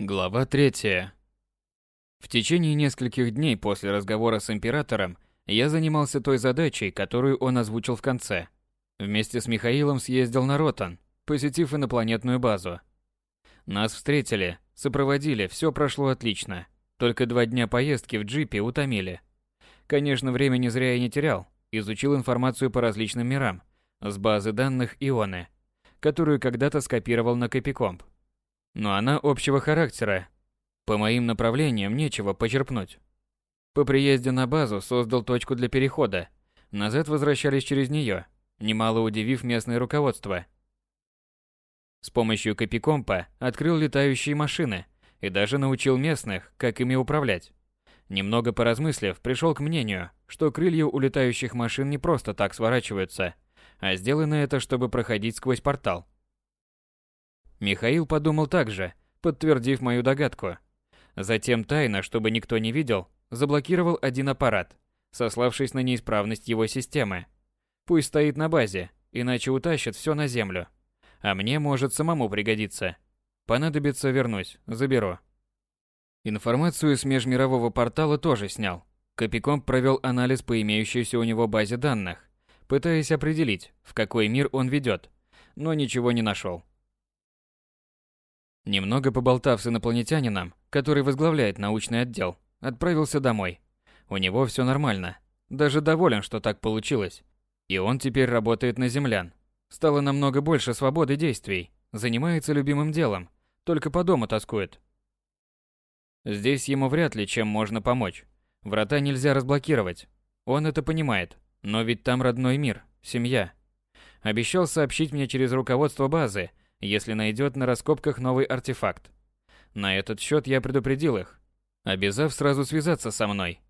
Глава 3. В течение нескольких дней после разговора с императором я занимался той задачей, которую он озвучил в конце. Вместе с Михаилом съездил на Ротан, посетив инопланетную базу. Нас встретили, сопроводили, все прошло отлично. Только два дня поездки в джипе утомили. Конечно, времени зря я не терял. Изучил информацию по различным мирам, с базы данных Ионы, которую когда-то скопировал на Копикомп но она общего характера. По моим направлениям нечего почерпнуть. По приезде на базу создал точку для перехода. Назад возвращались через нее, немало удивив местное руководство. С помощью копикомпа открыл летающие машины и даже научил местных, как ими управлять. Немного поразмыслив, пришел к мнению, что крылья у летающих машин не просто так сворачиваются, а сделано это, чтобы проходить сквозь портал. Михаил подумал так же, подтвердив мою догадку. Затем тайно, чтобы никто не видел, заблокировал один аппарат, сославшись на неисправность его системы. Пусть стоит на базе, иначе утащит все на землю. А мне может самому пригодиться. Понадобится вернусь, заберу. Информацию с межмирового портала тоже снял. Копиком провел анализ по имеющейся у него базе данных, пытаясь определить, в какой мир он ведет, но ничего не нашел. Немного поболтав с инопланетянином, который возглавляет научный отдел, отправился домой. У него все нормально. Даже доволен, что так получилось. И он теперь работает на землян. Стало намного больше свободы действий. Занимается любимым делом. Только по дому тоскует. Здесь ему вряд ли чем можно помочь. Врата нельзя разблокировать. Он это понимает. Но ведь там родной мир, семья. Обещал сообщить мне через руководство базы, если найдет на раскопках новый артефакт. На этот счет я предупредил их, обязав сразу связаться со мной.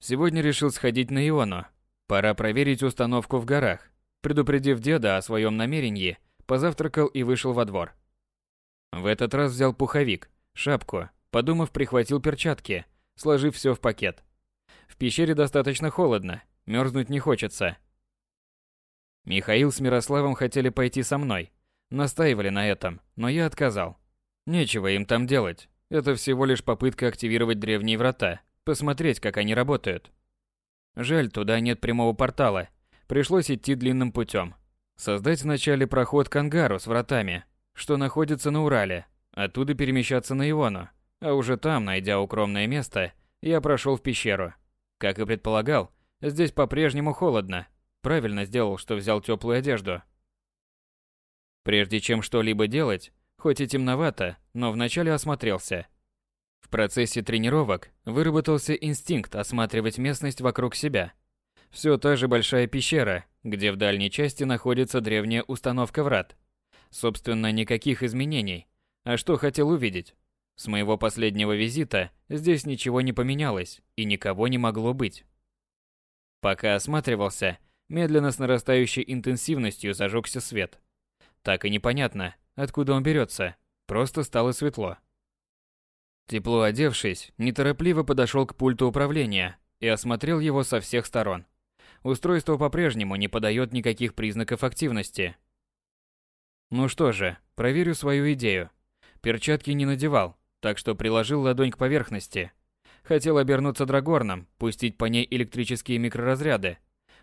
Сегодня решил сходить на Иону. Пора проверить установку в горах. Предупредив деда о своем намерении, позавтракал и вышел во двор. В этот раз взял пуховик, шапку, подумав, прихватил перчатки, сложив все в пакет. В пещере достаточно холодно, мерзнуть не хочется. Михаил с Мирославом хотели пойти со мной, Настаивали на этом, но я отказал. Нечего им там делать. Это всего лишь попытка активировать древние врата, посмотреть, как они работают. Жаль, туда нет прямого портала. Пришлось идти длинным путем. Создать вначале проход к ангару с вратами, что находится на Урале, оттуда перемещаться на Иону, а уже там, найдя укромное место, я прошел в пещеру. Как и предполагал, здесь по-прежнему холодно. Правильно сделал, что взял теплую одежду. Прежде чем что-либо делать, хоть и темновато, но вначале осмотрелся. В процессе тренировок выработался инстинкт осматривать местность вокруг себя. Все та же большая пещера, где в дальней части находится древняя установка врат. Собственно, никаких изменений. А что хотел увидеть? С моего последнего визита здесь ничего не поменялось и никого не могло быть. Пока осматривался, медленно с нарастающей интенсивностью зажегся свет. Так и непонятно, откуда он берется. Просто стало светло. Тепло одевшись, неторопливо подошел к пульту управления и осмотрел его со всех сторон. Устройство по-прежнему не подает никаких признаков активности. Ну что же, проверю свою идею. Перчатки не надевал, так что приложил ладонь к поверхности. Хотел обернуться драгорном, пустить по ней электрические микроразряды.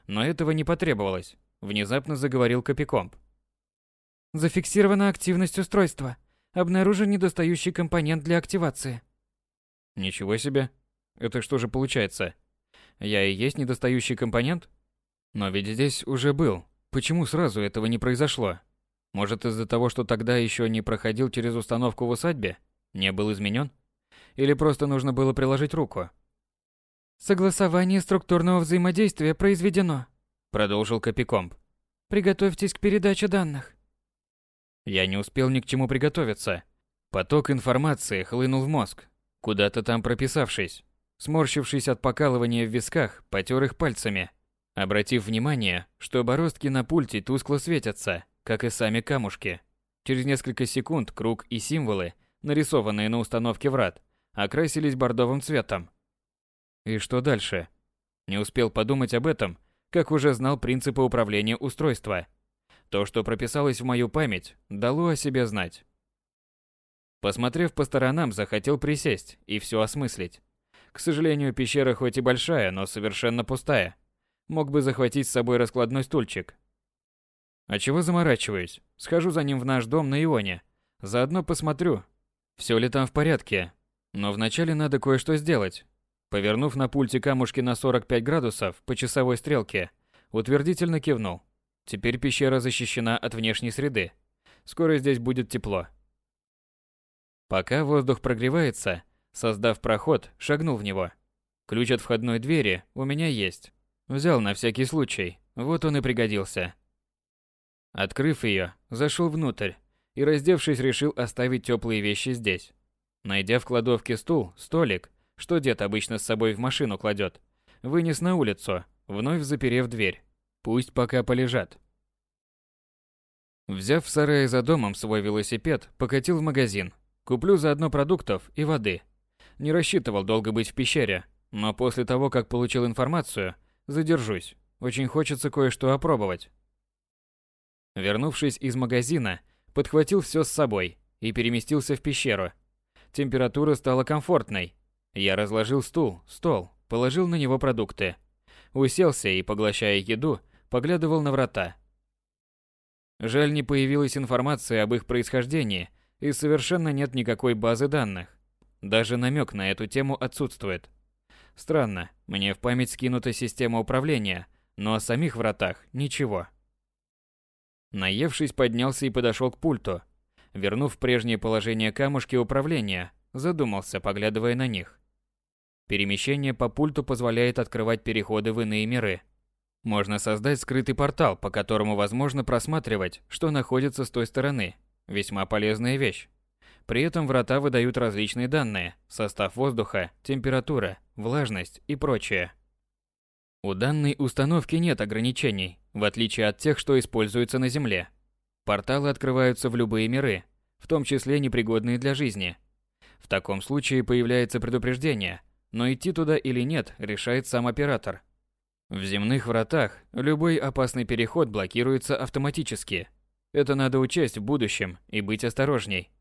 Но этого не потребовалось. Внезапно заговорил Копикомп. Зафиксирована активность устройства. Обнаружен недостающий компонент для активации. Ничего себе. Это что же получается? Я и есть недостающий компонент? Но ведь здесь уже был. Почему сразу этого не произошло? Может из-за того, что тогда еще не проходил через установку в усадьбе? Не был изменен? Или просто нужно было приложить руку? Согласование структурного взаимодействия произведено, продолжил Копикомп. Приготовьтесь к передаче данных. Я не успел ни к чему приготовиться. Поток информации хлынул в мозг, куда-то там прописавшись. Сморщившись от покалывания в висках, потер их пальцами, обратив внимание, что бороздки на пульте тускло светятся, как и сами камушки. Через несколько секунд круг и символы, нарисованные на установке врат, окрасились бордовым цветом. И что дальше? Не успел подумать об этом, как уже знал принципы управления устройства – то, что прописалось в мою память, дало о себе знать. Посмотрев по сторонам, захотел присесть и все осмыслить. К сожалению, пещера хоть и большая, но совершенно пустая. Мог бы захватить с собой раскладной стульчик. А чего заморачиваюсь? Схожу за ним в наш дом на Ионе. Заодно посмотрю, все ли там в порядке. Но вначале надо кое-что сделать. Повернув на пульте камушки на 45 градусов по часовой стрелке, утвердительно кивнул. Теперь пещера защищена от внешней среды. Скоро здесь будет тепло. Пока воздух прогревается, создав проход, шагнул в него. Ключ от входной двери у меня есть. Взял на всякий случай, вот он и пригодился. Открыв ее, зашел внутрь и, раздевшись, решил оставить теплые вещи здесь. Найдя в кладовке стул, столик, что дед обычно с собой в машину кладет, вынес на улицу, вновь заперев дверь. Пусть пока полежат. Взяв в сарае за домом свой велосипед, покатил в магазин. Куплю заодно продуктов и воды. Не рассчитывал долго быть в пещере, но после того, как получил информацию, задержусь. Очень хочется кое-что опробовать. Вернувшись из магазина, подхватил все с собой и переместился в пещеру. Температура стала комфортной. Я разложил стул, стол, положил на него продукты. Уселся и, поглощая еду, поглядывал на врата. Жаль, не появилась информация об их происхождении, и совершенно нет никакой базы данных. Даже намек на эту тему отсутствует. Странно, мне в память скинута система управления, но о самих вратах ничего. Наевшись, поднялся и подошел к пульту. Вернув прежнее положение камушки управления, задумался, поглядывая на них. Перемещение по пульту позволяет открывать переходы в иные миры. Можно создать скрытый портал, по которому возможно просматривать, что находится с той стороны. Весьма полезная вещь. При этом врата выдают различные данные – состав воздуха, температура, влажность и прочее. У данной установки нет ограничений, в отличие от тех, что используются на Земле. Порталы открываются в любые миры, в том числе непригодные для жизни. В таком случае появляется предупреждение, но идти туда или нет решает сам оператор. В земных вратах любой опасный переход блокируется автоматически. Это надо учесть в будущем и быть осторожней.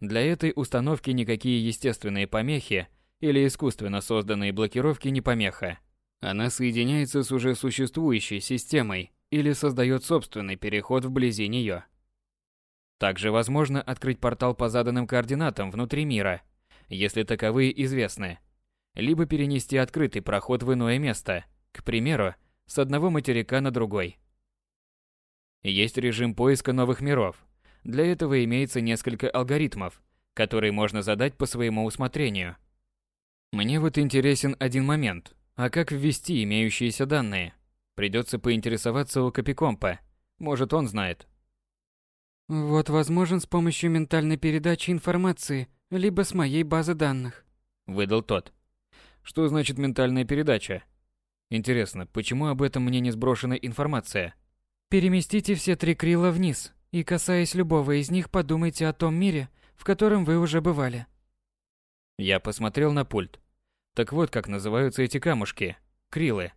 Для этой установки никакие естественные помехи или искусственно созданные блокировки не помеха. Она соединяется с уже существующей системой или создает собственный переход вблизи нее. Также возможно открыть портал по заданным координатам внутри мира, если таковые известны, либо перенести открытый проход в иное место, к примеру, с одного материка на другой. Есть режим поиска новых миров. Для этого имеется несколько алгоритмов, которые можно задать по своему усмотрению. Мне вот интересен один момент, а как ввести имеющиеся данные? Придется поинтересоваться у Копикомпа. Может, он знает. Вот возможен с помощью ментальной передачи информации, либо с моей базы данных. Выдал тот. Что значит ментальная передача? Интересно, почему об этом мне не сброшена информация? Переместите все три крила вниз, и касаясь любого из них, подумайте о том мире, в котором вы уже бывали. Я посмотрел на пульт. Так вот, как называются эти камушки. Крилы.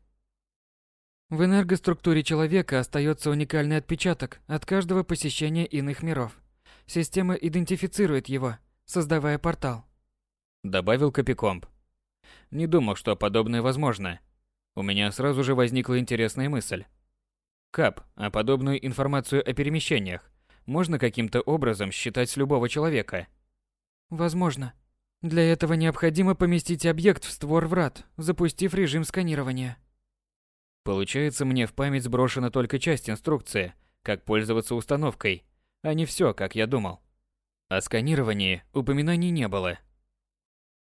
В энергоструктуре человека остается уникальный отпечаток от каждого посещения иных миров. Система идентифицирует его, создавая портал. Добавил Копикомп. Не думал, что подобное возможно. У меня сразу же возникла интересная мысль. Кап, а подобную информацию о перемещениях можно каким-то образом считать с любого человека? Возможно. Для этого необходимо поместить объект в створ врат, запустив режим сканирования. Получается, мне в память сброшена только часть инструкции, как пользоваться установкой, а не все, как я думал. О сканировании упоминаний не было.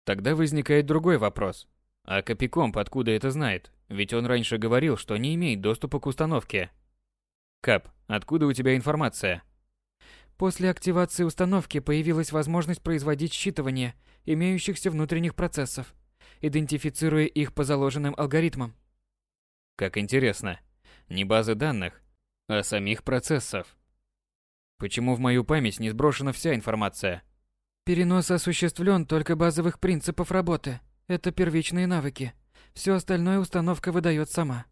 Тогда возникает другой вопрос. А Капикомп откуда это знает? Ведь он раньше говорил, что не имеет доступа к установке. Кап, откуда у тебя информация? После активации установки появилась возможность производить считывание имеющихся внутренних процессов, идентифицируя их по заложенным алгоритмам. Как интересно. Не базы данных, а самих процессов. Почему в мою память не сброшена вся информация? Перенос осуществлен только базовых принципов работы. Это первичные навыки. Все остальное установка выдает сама.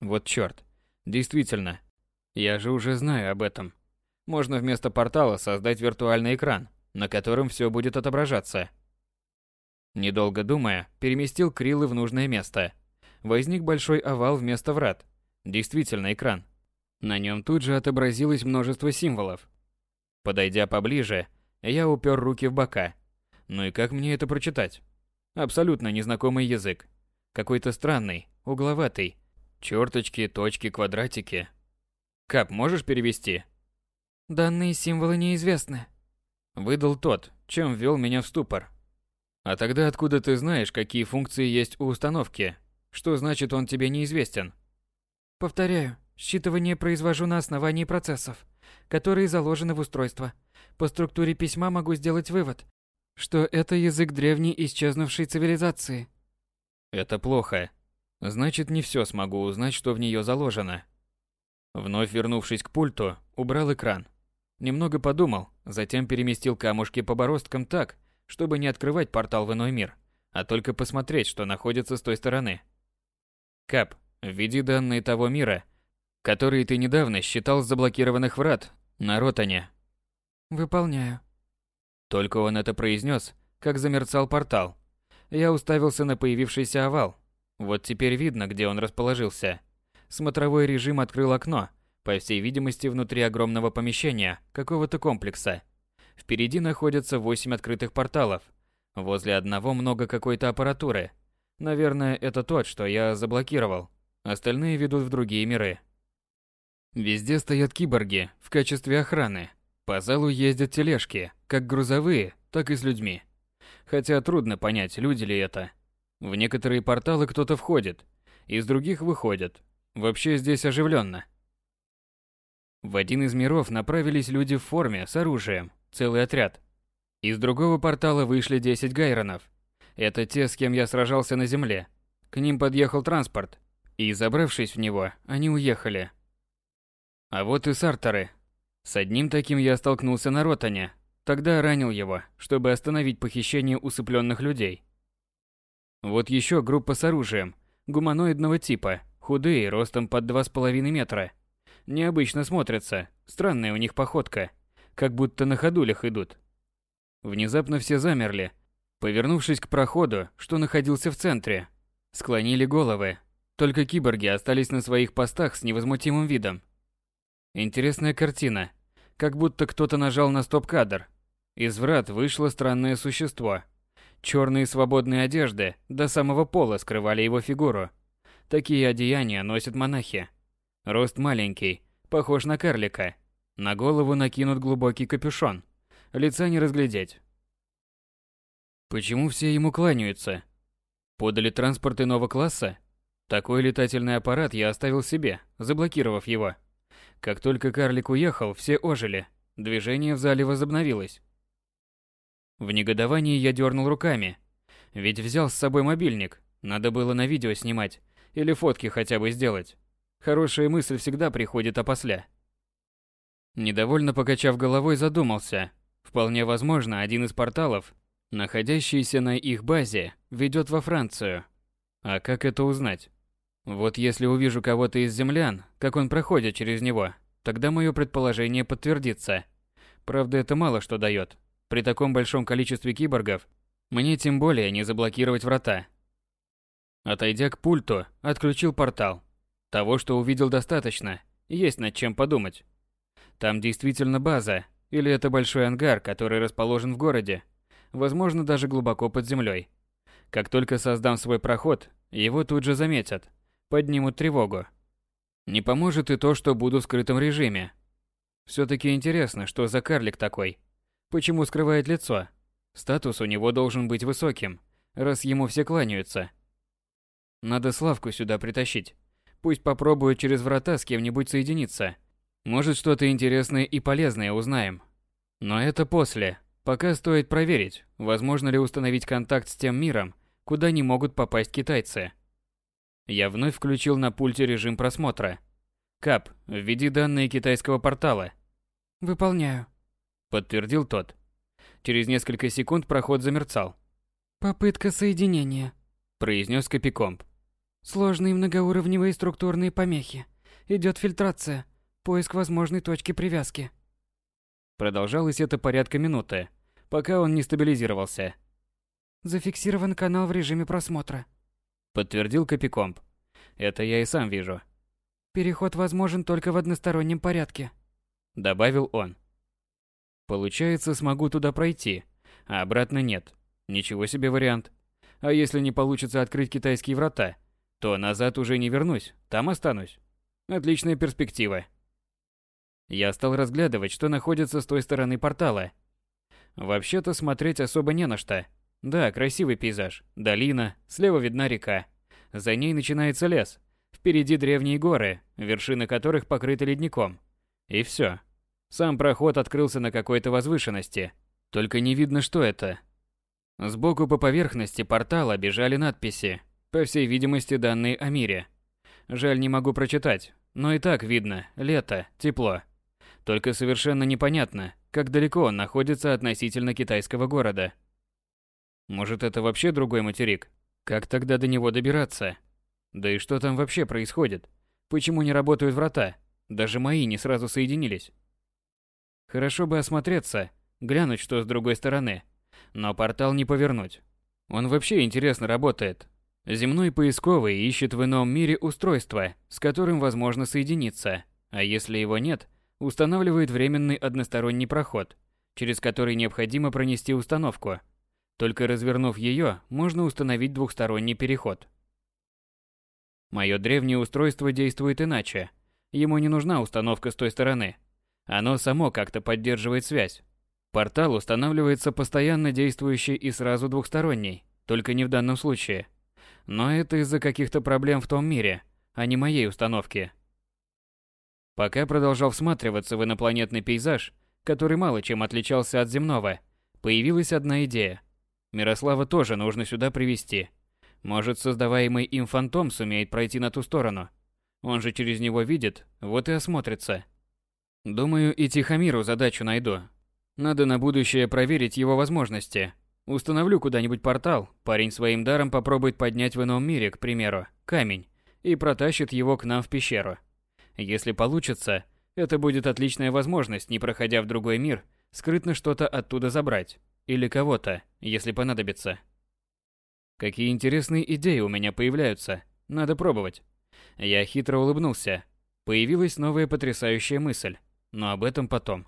Вот чёрт. Действительно. Я же уже знаю об этом. Можно вместо портала создать виртуальный экран, на котором все будет отображаться. Недолго думая, переместил крилы в нужное место. Возник большой овал вместо врат. Действительно экран. На нем тут же отобразилось множество символов. Подойдя поближе, я упер руки в бока. Ну и как мне это прочитать? Абсолютно незнакомый язык. Какой-то странный, угловатый. Черточки, точки, квадратики. Кап, можешь перевести? Данные символы неизвестны. Выдал тот, чем ввел меня в ступор. А тогда откуда ты знаешь, какие функции есть у установки? Что значит он тебе неизвестен? Повторяю, считывание произвожу на основании процессов, которые заложены в устройство. По структуре письма могу сделать вывод, что это язык древней исчезнувшей цивилизации. Это плохо. Значит, не все смогу узнать, что в нее заложено. Вновь вернувшись к пульту, убрал экран. Немного подумал, затем переместил камушки по бороздкам так, чтобы не открывать портал в иной мир, а только посмотреть, что находится с той стороны. Кап, введи данные того мира, который ты недавно считал заблокированных врат на Ротане. Выполняю. Только он это произнес, как замерцал портал. Я уставился на появившийся овал. Вот теперь видно, где он расположился. Смотровой режим открыл окно, по всей видимости, внутри огромного помещения, какого-то комплекса. Впереди находятся восемь открытых порталов. Возле одного много какой-то аппаратуры. Наверное, это тот, что я заблокировал. Остальные ведут в другие миры. Везде стоят киборги в качестве охраны. По залу ездят тележки, как грузовые, так и с людьми. Хотя трудно понять, люди ли это. В некоторые порталы кто-то входит, из других выходит. Вообще здесь оживленно. В один из миров направились люди в форме, с оружием, целый отряд. Из другого портала вышли 10 гайронов. Это те, с кем я сражался на земле. К ним подъехал транспорт, и, забравшись в него, они уехали. А вот и сарторы. С одним таким я столкнулся на Ротане. Тогда ранил его, чтобы остановить похищение усыпленных людей. Вот еще группа с оружием, гуманоидного типа, худые, ростом под 2,5 метра. Необычно смотрятся, странная у них походка, как будто на ходулях идут. Внезапно все замерли, повернувшись к проходу, что находился в центре. Склонили головы. Только киборги остались на своих постах с невозмутимым видом. Интересная картина. Как будто кто-то нажал на стоп-кадр. Из врат вышло странное существо. Черные свободные одежды до самого пола скрывали его фигуру. Такие одеяния носят монахи. Рост маленький, похож на карлика. На голову накинут глубокий капюшон. Лица не разглядеть. Почему все ему кланяются? Подали транспорт иного класса? Такой летательный аппарат я оставил себе, заблокировав его. Как только карлик уехал, все ожили. Движение в зале возобновилось. В негодовании я дернул руками. Ведь взял с собой мобильник. Надо было на видео снимать. Или фотки хотя бы сделать. Хорошая мысль всегда приходит опосля. Недовольно покачав головой, задумался. Вполне возможно, один из порталов, находящийся на их базе, ведет во Францию. А как это узнать? Вот если увижу кого-то из землян, как он проходит через него, тогда мое предположение подтвердится. Правда, это мало что дает. При таком большом количестве киборгов мне тем более не заблокировать врата. Отойдя к пульту, отключил портал. Того, что увидел, достаточно. Есть над чем подумать. Там действительно база, или это большой ангар, который расположен в городе, возможно, даже глубоко под землей. Как только создам свой проход, его тут же заметят, поднимут тревогу. Не поможет и то, что буду в скрытом режиме. Все-таки интересно, что за карлик такой. Почему скрывает лицо? Статус у него должен быть высоким, раз ему все кланяются. Надо Славку сюда притащить. Пусть попробует через врата с кем-нибудь соединиться. Может, что-то интересное и полезное узнаем. Но это после. Пока стоит проверить, возможно ли установить контакт с тем миром, куда не могут попасть китайцы. Я вновь включил на пульте режим просмотра. Кап, введи данные китайского портала. Выполняю. Подтвердил тот. Через несколько секунд проход замерцал. Попытка соединения. Произнес Копикомп. Сложные многоуровневые структурные помехи. Идет фильтрация. Поиск возможной точки привязки. Продолжалось это порядка минуты. пока он не стабилизировался. Зафиксирован канал в режиме просмотра. Подтвердил Копикомп. Это я и сам вижу. Переход возможен только в одностороннем порядке. Добавил он. Получается, смогу туда пройти, а обратно нет. Ничего себе вариант. А если не получится открыть китайские врата, то назад уже не вернусь, там останусь. Отличная перспектива. Я стал разглядывать, что находится с той стороны портала. Вообще-то смотреть особо не на что. Да, красивый пейзаж. Долина, слева видна река. За ней начинается лес. Впереди древние горы, вершины которых покрыты ледником. И все. Сам проход открылся на какой-то возвышенности. Только не видно, что это. Сбоку по поверхности портала бежали надписи, по всей видимости, данные о мире. Жаль, не могу прочитать, но и так видно, лето, тепло. Только совершенно непонятно, как далеко он находится относительно китайского города. Может, это вообще другой материк? Как тогда до него добираться? Да и что там вообще происходит? Почему не работают врата? Даже мои не сразу соединились. Хорошо бы осмотреться, глянуть, что с другой стороны. Но портал не повернуть. Он вообще интересно работает. Земной поисковый ищет в ином мире устройство, с которым возможно соединиться. А если его нет, устанавливает временный односторонний проход, через который необходимо пронести установку. Только развернув ее, можно установить двухсторонний переход. Мое древнее устройство действует иначе. Ему не нужна установка с той стороны. Оно само как-то поддерживает связь. Портал устанавливается постоянно действующий и сразу двухсторонний, только не в данном случае. Но это из-за каких-то проблем в том мире, а не моей установки. Пока продолжал всматриваться в инопланетный пейзаж, который мало чем отличался от земного, появилась одна идея. Мирослава тоже нужно сюда привести. Может, создаваемый им фантом сумеет пройти на ту сторону. Он же через него видит, вот и осмотрится. Думаю, и Тихомиру задачу найду. Надо на будущее проверить его возможности. Установлю куда-нибудь портал, парень своим даром попробует поднять в ином мире, к примеру, камень, и протащит его к нам в пещеру. Если получится, это будет отличная возможность, не проходя в другой мир, скрытно что-то оттуда забрать. Или кого-то, если понадобится. Какие интересные идеи у меня появляются. Надо пробовать. Я хитро улыбнулся. Появилась новая потрясающая мысль но об этом потом.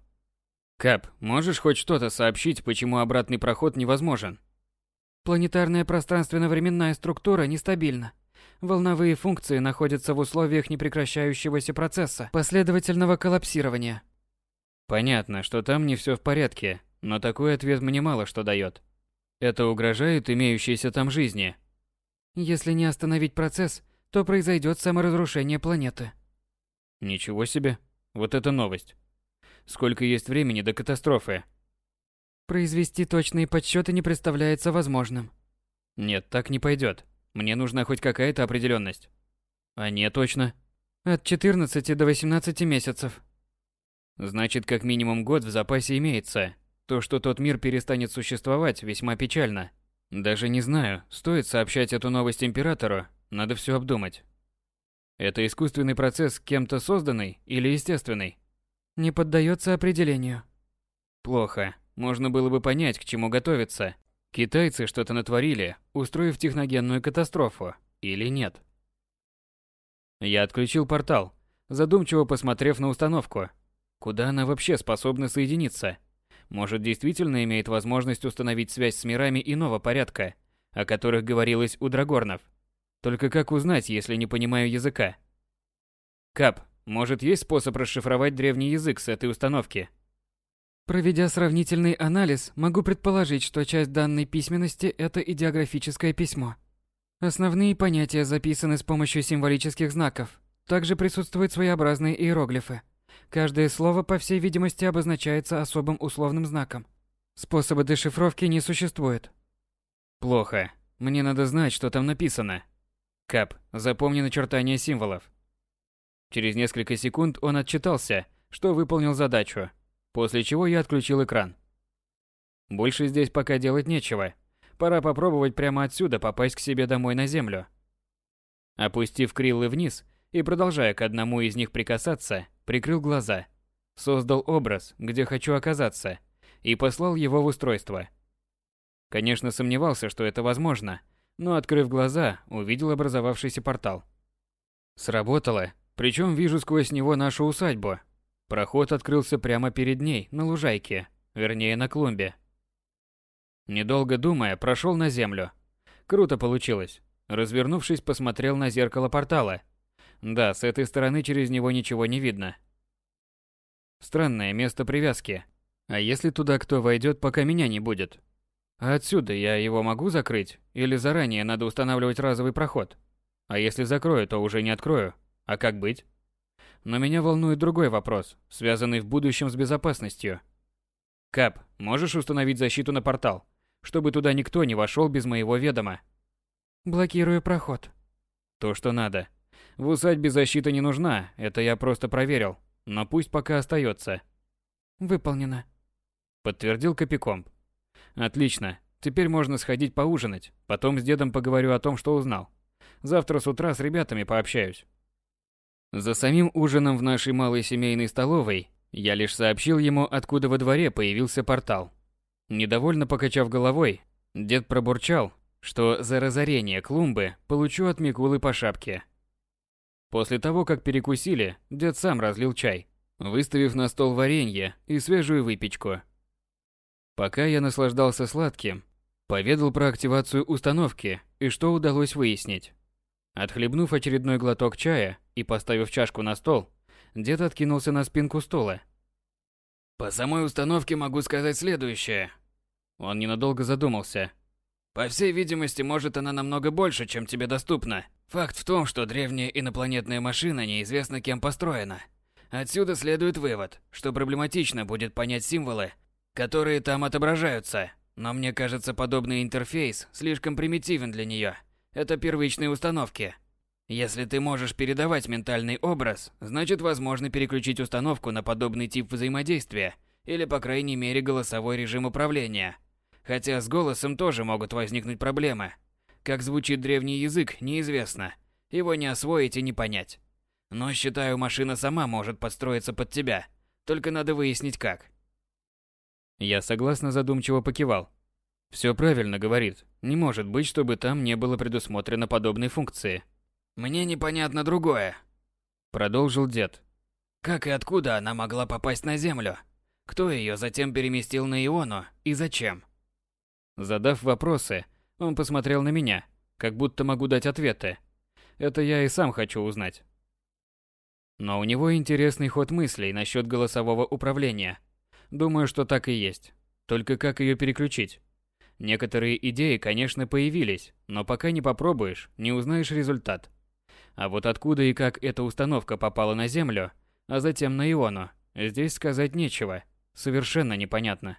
Кап, можешь хоть что-то сообщить, почему обратный проход невозможен? Планетарная пространственно-временная структура нестабильна. Волновые функции находятся в условиях непрекращающегося процесса последовательного коллапсирования. Понятно, что там не все в порядке, но такой ответ мне мало что дает. Это угрожает имеющейся там жизни. Если не остановить процесс, то произойдет саморазрушение планеты. Ничего себе. Вот это новость. Сколько есть времени до катастрофы? Произвести точные подсчеты не представляется возможным. Нет, так не пойдет. Мне нужна хоть какая-то определенность. А не точно. От 14 до 18 месяцев. Значит, как минимум год в запасе имеется. То, что тот мир перестанет существовать, весьма печально. Даже не знаю, стоит сообщать эту новость императору, надо все обдумать. Это искусственный процесс кем-то созданный или естественный? Не поддается определению. Плохо. Можно было бы понять, к чему готовиться. Китайцы что-то натворили, устроив техногенную катастрофу, или нет. Я отключил портал, задумчиво посмотрев на установку. Куда она вообще способна соединиться? Может, действительно имеет возможность установить связь с мирами иного порядка, о которых говорилось у Драгорнов? Только как узнать, если не понимаю языка? Кап, может есть способ расшифровать древний язык с этой установки? Проведя сравнительный анализ, могу предположить, что часть данной письменности – это идеографическое письмо. Основные понятия записаны с помощью символических знаков. Также присутствуют своеобразные иероглифы. Каждое слово, по всей видимости, обозначается особым условным знаком. Способа дешифровки не существует. Плохо. Мне надо знать, что там написано. Кап, запомни начертания символов. Через несколько секунд он отчитался, что выполнил задачу, после чего я отключил экран. Больше здесь пока делать нечего. Пора попробовать прямо отсюда попасть к себе домой на землю. Опустив крилы вниз и продолжая к одному из них прикасаться, прикрыл глаза. Создал образ, где хочу оказаться, и послал его в устройство. Конечно, сомневался, что это возможно, но, открыв глаза, увидел образовавшийся портал. Сработало, причем вижу сквозь него нашу усадьбу. Проход открылся прямо перед ней, на лужайке, вернее, на клумбе. Недолго думая, прошел на землю. Круто получилось. Развернувшись, посмотрел на зеркало портала. Да, с этой стороны через него ничего не видно. Странное место привязки. А если туда кто войдет, пока меня не будет? А отсюда я его могу закрыть? Или заранее надо устанавливать разовый проход? А если закрою, то уже не открою. А как быть? Но меня волнует другой вопрос, связанный в будущем с безопасностью. Кап, можешь установить защиту на портал, чтобы туда никто не вошел без моего ведома? Блокирую проход. То, что надо. В усадьбе защита не нужна, это я просто проверил. Но пусть пока остается. Выполнено. Подтвердил Капикомб. Отлично. Теперь можно сходить поужинать. Потом с дедом поговорю о том, что узнал. Завтра с утра с ребятами пообщаюсь. За самим ужином в нашей малой семейной столовой я лишь сообщил ему, откуда во дворе появился портал. Недовольно покачав головой, дед пробурчал, что за разорение клумбы получу от Микулы по шапке. После того, как перекусили, дед сам разлил чай, выставив на стол варенье и свежую выпечку. Пока я наслаждался сладким, поведал про активацию установки и что удалось выяснить. Отхлебнув очередной глоток чая и поставив чашку на стол, дед откинулся на спинку стула. По самой установке могу сказать следующее. Он ненадолго задумался. По всей видимости, может она намного больше, чем тебе доступна. Факт в том, что древняя инопланетная машина неизвестно кем построена. Отсюда следует вывод, что проблематично будет понять символы, которые там отображаются. Но мне кажется, подобный интерфейс слишком примитивен для нее. Это первичные установки. Если ты можешь передавать ментальный образ, значит возможно переключить установку на подобный тип взаимодействия, или по крайней мере голосовой режим управления. Хотя с голосом тоже могут возникнуть проблемы. Как звучит древний язык, неизвестно. Его не освоить и не понять. Но считаю, машина сама может подстроиться под тебя. Только надо выяснить как. Я согласно задумчиво покивал. Все правильно говорит. Не может быть, чтобы там не было предусмотрено подобной функции. Мне непонятно другое. Продолжил дед. Как и откуда она могла попасть на Землю? Кто ее затем переместил на Иону и зачем? Задав вопросы, он посмотрел на меня, как будто могу дать ответы. Это я и сам хочу узнать. Но у него интересный ход мыслей насчет голосового управления. Думаю, что так и есть. Только как ее переключить? Некоторые идеи, конечно, появились, но пока не попробуешь, не узнаешь результат. А вот откуда и как эта установка попала на Землю, а затем на Иону, здесь сказать нечего. Совершенно непонятно.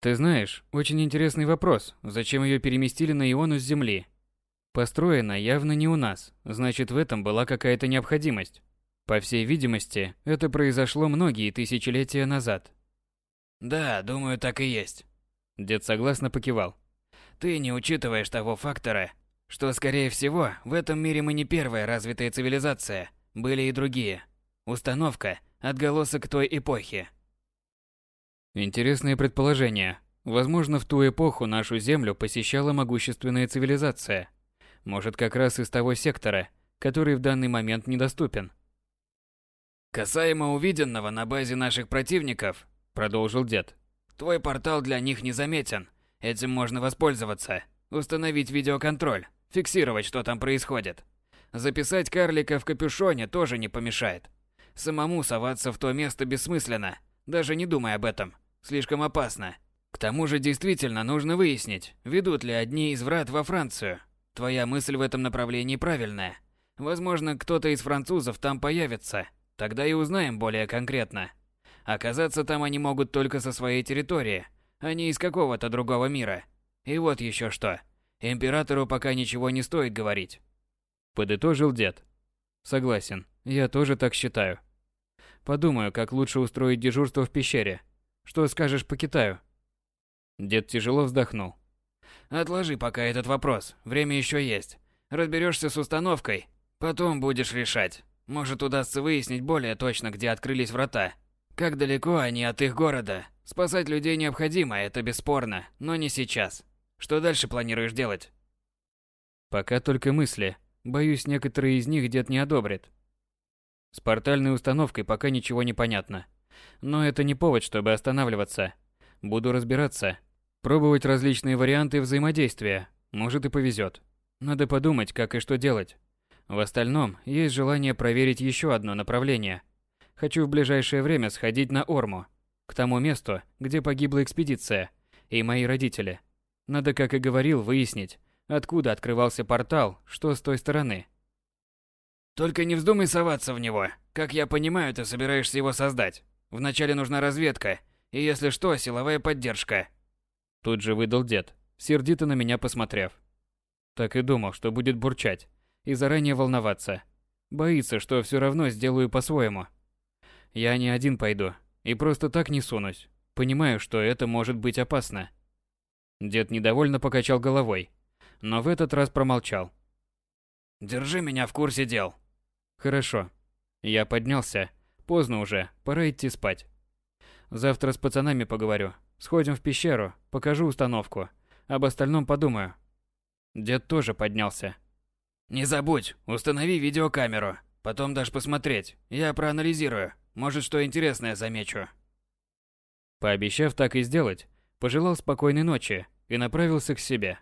Ты знаешь, очень интересный вопрос, зачем ее переместили на Иону с Земли? Построена явно не у нас, значит в этом была какая-то необходимость. По всей видимости, это произошло многие тысячелетия назад. Да, думаю, так и есть. Дед согласно покивал. Ты не учитываешь того фактора, что, скорее всего, в этом мире мы не первая развитая цивилизация, были и другие. Установка – отголосок той эпохи. Интересное предположение. Возможно, в ту эпоху нашу Землю посещала могущественная цивилизация. Может, как раз из того сектора, который в данный момент недоступен. Касаемо увиденного на базе наших противников, продолжил дед, Твой портал для них незаметен. Этим можно воспользоваться. Установить видеоконтроль, фиксировать, что там происходит. Записать карлика в капюшоне тоже не помешает. Самому соваться в то место бессмысленно, даже не думай об этом. Слишком опасно. К тому же действительно нужно выяснить, ведут ли одни из врат во Францию. Твоя мысль в этом направлении правильная. Возможно, кто-то из французов там появится. Тогда и узнаем более конкретно. Оказаться там они могут только со своей территории, а не из какого-то другого мира. И вот еще что. Императору пока ничего не стоит говорить. Подытожил дед. Согласен, я тоже так считаю. Подумаю, как лучше устроить дежурство в пещере. Что скажешь по Китаю? Дед тяжело вздохнул. Отложи пока этот вопрос, время еще есть. Разберешься с установкой, потом будешь решать. Может удастся выяснить более точно, где открылись врата. Как далеко они от их города? Спасать людей необходимо, это бесспорно, но не сейчас. Что дальше планируешь делать? Пока только мысли. Боюсь, некоторые из них дед не одобрит. С портальной установкой пока ничего не понятно. Но это не повод, чтобы останавливаться. Буду разбираться. Пробовать различные варианты взаимодействия. Может и повезет. Надо подумать, как и что делать. В остальном, есть желание проверить еще одно направление. Хочу в ближайшее время сходить на Орму, к тому месту, где погибла экспедиция, и мои родители. Надо, как и говорил, выяснить, откуда открывался портал, что с той стороны. Только не вздумай соваться в него. Как я понимаю, ты собираешься его создать. Вначале нужна разведка, и если что, силовая поддержка. Тут же выдал дед, сердито на меня посмотрев. Так и думал, что будет бурчать и заранее волноваться. Боится, что все равно сделаю по-своему. Я не один пойду и просто так не сунусь. Понимаю, что это может быть опасно. Дед недовольно покачал головой, но в этот раз промолчал. Держи меня в курсе дел. Хорошо. Я поднялся. Поздно уже, пора идти спать. Завтра с пацанами поговорю. Сходим в пещеру, покажу установку. Об остальном подумаю. Дед тоже поднялся. Не забудь, установи видеокамеру. Потом дашь посмотреть. Я проанализирую. Может, что интересное замечу. Пообещав так и сделать, пожелал спокойной ночи и направился к себе.